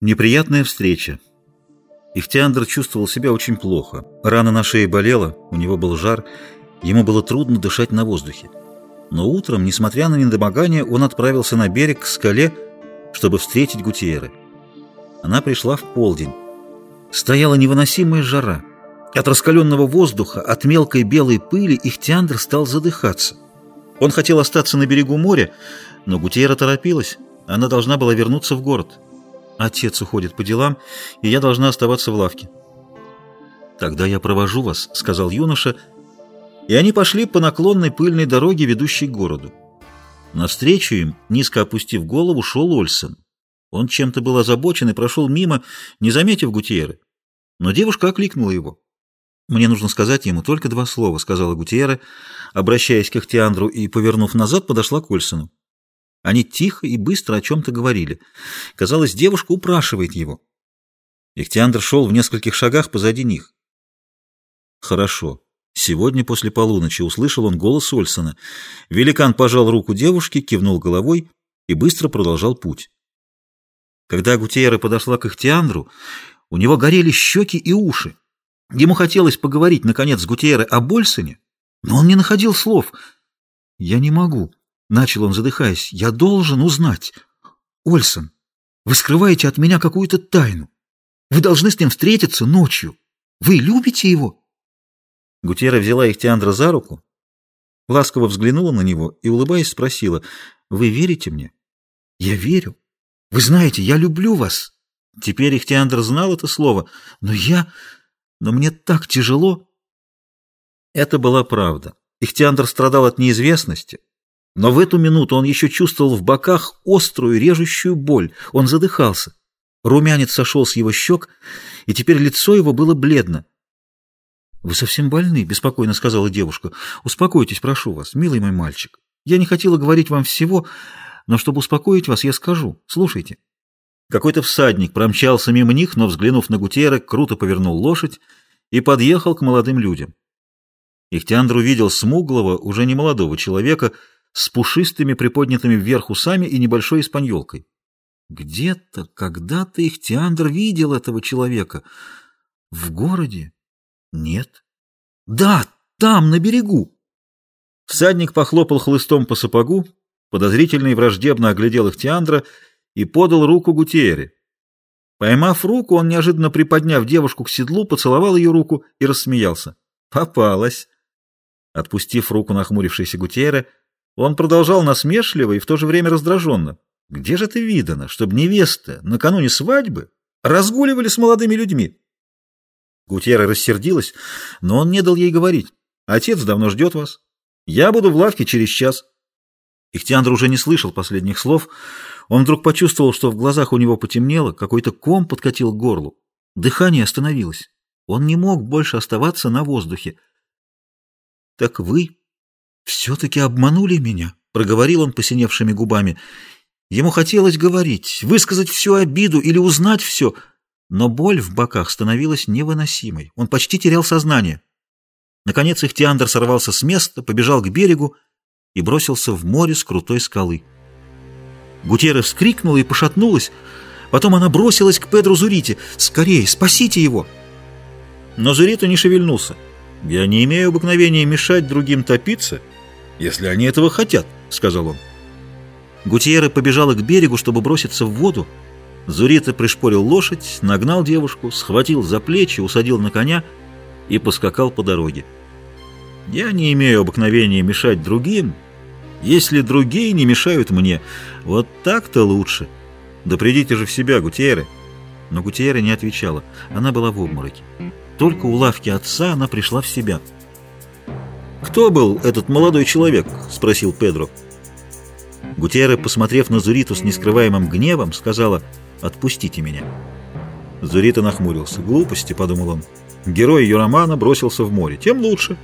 Неприятная встреча. Ихтиандр чувствовал себя очень плохо. Рана на шее болела, у него был жар, ему было трудно дышать на воздухе. Но утром, несмотря на недомогание, он отправился на берег к скале, чтобы встретить Гутиеры. Она пришла в полдень. Стояла невыносимая жара. От раскаленного воздуха, от мелкой белой пыли Ихтиандр стал задыхаться. Он хотел остаться на берегу моря, но Гутиера торопилась. Она должна была вернуться в город. Отец уходит по делам, и я должна оставаться в лавке. «Тогда я провожу вас», — сказал юноша, и они пошли по наклонной пыльной дороге, ведущей к городу. Навстречу им, низко опустив голову, шел Ольсен. Он чем-то был озабочен и прошел мимо, не заметив Гутиеры. Но девушка окликнула его. «Мне нужно сказать ему только два слова», — сказала Гутиера, обращаясь к Ахтиандру и, повернув назад, подошла к Ольсену. Они тихо и быстро о чем-то говорили. Казалось, девушка упрашивает его. Ихтиандр шел в нескольких шагах позади них. «Хорошо. Сегодня после полуночи услышал он голос Ольсона. Великан пожал руку девушке, кивнул головой и быстро продолжал путь. Когда Гутиера подошла к Ихтиандру, у него горели щеки и уши. Ему хотелось поговорить, наконец, с Гутиерой о Больсоне, но он не находил слов. «Я не могу», Начал он, задыхаясь. «Я должен узнать. Ольсон, вы скрываете от меня какую-то тайну. Вы должны с ним встретиться ночью. Вы любите его?» Гутера взяла Ихтиандра за руку, ласково взглянула на него и, улыбаясь, спросила, «Вы верите мне?» «Я верю. Вы знаете, я люблю вас». Теперь Ихтиандр знал это слово, но я... Но мне так тяжело. Это была правда. Ихтиандр страдал от неизвестности, но в эту минуту он еще чувствовал в боках острую, режущую боль. Он задыхался. Румянец сошел с его щек, и теперь лицо его было бледно. «Вы совсем больны», — беспокойно сказала девушка. «Успокойтесь, прошу вас, милый мой мальчик. Я не хотела говорить вам всего, но чтобы успокоить вас, я скажу. Слушайте». Какой-то всадник промчался мимо них, но, взглянув на Гутера, круто повернул лошадь и подъехал к молодым людям. Ихтиандр увидел смуглого, уже не молодого человека, с пушистыми приподнятыми вверх усами и небольшой испаньолкой. Где-то, когда-то Ихтиандр видел этого человека. В городе? Нет. Да, там, на берегу. Всадник похлопал хлыстом по сапогу, подозрительно и враждебно оглядел Ихтиандра и подал руку Гутиере. Поймав руку, он, неожиданно приподняв девушку к седлу, поцеловал ее руку и рассмеялся. Попалась. Отпустив руку нахмурившейся Гутиере, он продолжал насмешливо и в то же время раздраженно. «Где же ты видано, чтобы невеста накануне свадьбы разгуливали с молодыми людьми?» Гутьера рассердилась, но он не дал ей говорить. «Отец давно ждет вас. Я буду в лавке через час». Ихтиандр уже не слышал последних слов. Он вдруг почувствовал, что в глазах у него потемнело, какой-то ком подкатил к горлу. Дыхание остановилось. Он не мог больше оставаться на воздухе. «Так вы «Все-таки обманули меня», — проговорил он посиневшими губами. Ему хотелось говорить, высказать всю обиду или узнать все, но боль в боках становилась невыносимой. Он почти терял сознание. Наконец Ихтиандр сорвался с места, побежал к берегу и бросился в море с крутой скалы. Гутера вскрикнула и пошатнулась. Потом она бросилась к Педру Зурите. «Скорее, спасите его!» Но Зурита не шевельнулся. «Я не имею обыкновения мешать другим топиться», если они этого хотят», — сказал он. Гутьера побежала к берегу, чтобы броситься в воду. Зурита пришпорил лошадь, нагнал девушку, схватил за плечи, усадил на коня и поскакал по дороге. «Я не имею обыкновения мешать другим, если другие не мешают мне. Вот так-то лучше. Да придите же в себя, Гутьеры!» Но Гутьера не отвечала. Она была в обмороке. Только у лавки отца она пришла в себя. «Кто был этот молодой человек?» — спросил Педро. Гутьерре, посмотрев на Зуриту с нескрываемым гневом, сказала «Отпустите меня». Зурита нахмурился. «Глупости», — подумал он. Герой ее романа бросился в море. Тем лучше.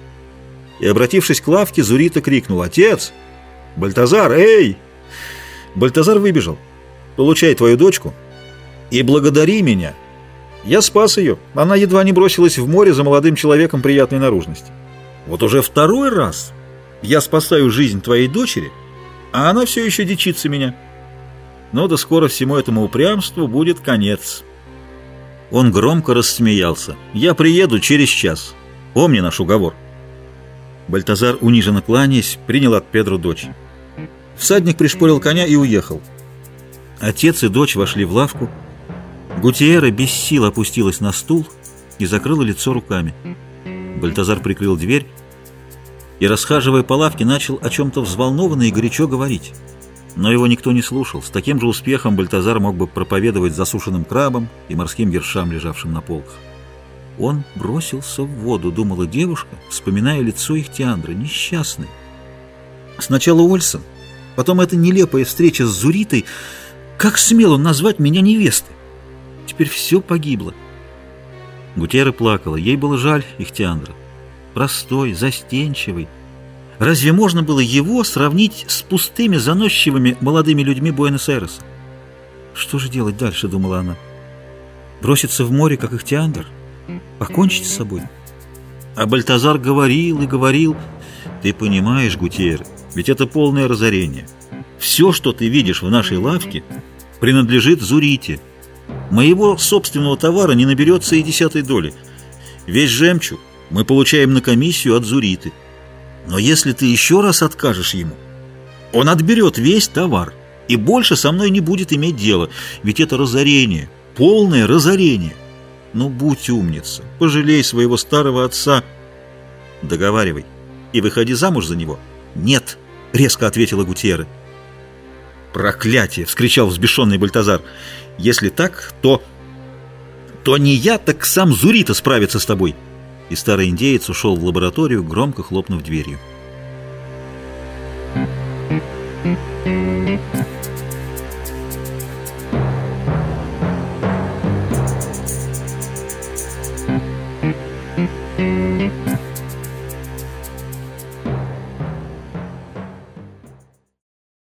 И, обратившись к лавке, Зурита крикнул «Отец! Бальтазар, эй!» Бальтазар выбежал. «Получай твою дочку и благодари меня. Я спас ее. Она едва не бросилась в море за молодым человеком приятной наружности». Вот уже второй раз я спасаю жизнь твоей дочери, а она все еще дичится меня. но до скоро всему этому упрямству будет конец. Он громко рассмеялся. «Я приеду через час. Помни наш уговор». Бальтазар, униженно кланяясь, принял от Педро дочь. Всадник пришпорил коня и уехал. Отец и дочь вошли в лавку. Гутиера без сил опустилась на стул и закрыла лицо руками. Бальтазар прикрыл дверь и, расхаживая по лавке, начал о чем-то взволнованно и горячо говорить. Но его никто не слушал. С таким же успехом Бальтазар мог бы проповедовать засушенным крабам и морским ершам, лежавшим на полках. Он бросился в воду, думала девушка, вспоминая лицо их Тиандры, несчастный. Сначала Ольсон, потом эта нелепая встреча с Зуритой. Как смел он назвать меня невестой? Теперь все погибло. Гутера плакала, ей было жаль их Тиандра. Простой, застенчивый. Разве можно было его сравнить с пустыми, заносчивыми молодыми людьми Буэнос-Айреса? Что же делать дальше, думала она. Броситься в море, как их Тиандр? покончить с собой. А Бальтазар говорил и говорил, ты понимаешь, Гутьер, ведь это полное разорение. Все, что ты видишь в нашей лавке, принадлежит Зурите. Моего собственного товара не наберется и десятой доли. Весь жемчуг мы получаем на комиссию от Зуриты. Но если ты еще раз откажешь ему, он отберет весь товар и больше со мной не будет иметь дела, ведь это разорение, полное разорение. Ну, будь умница, пожалей своего старого отца. Договаривай. И выходи замуж за него. Нет, резко ответила Гутьерре. Проклятие! вскричал взбешенный Бальтазар. Если так, то... То не я, так сам Зурита справится с тобой. И старый индеец ушел в лабораторию, громко хлопнув дверью. Thank you.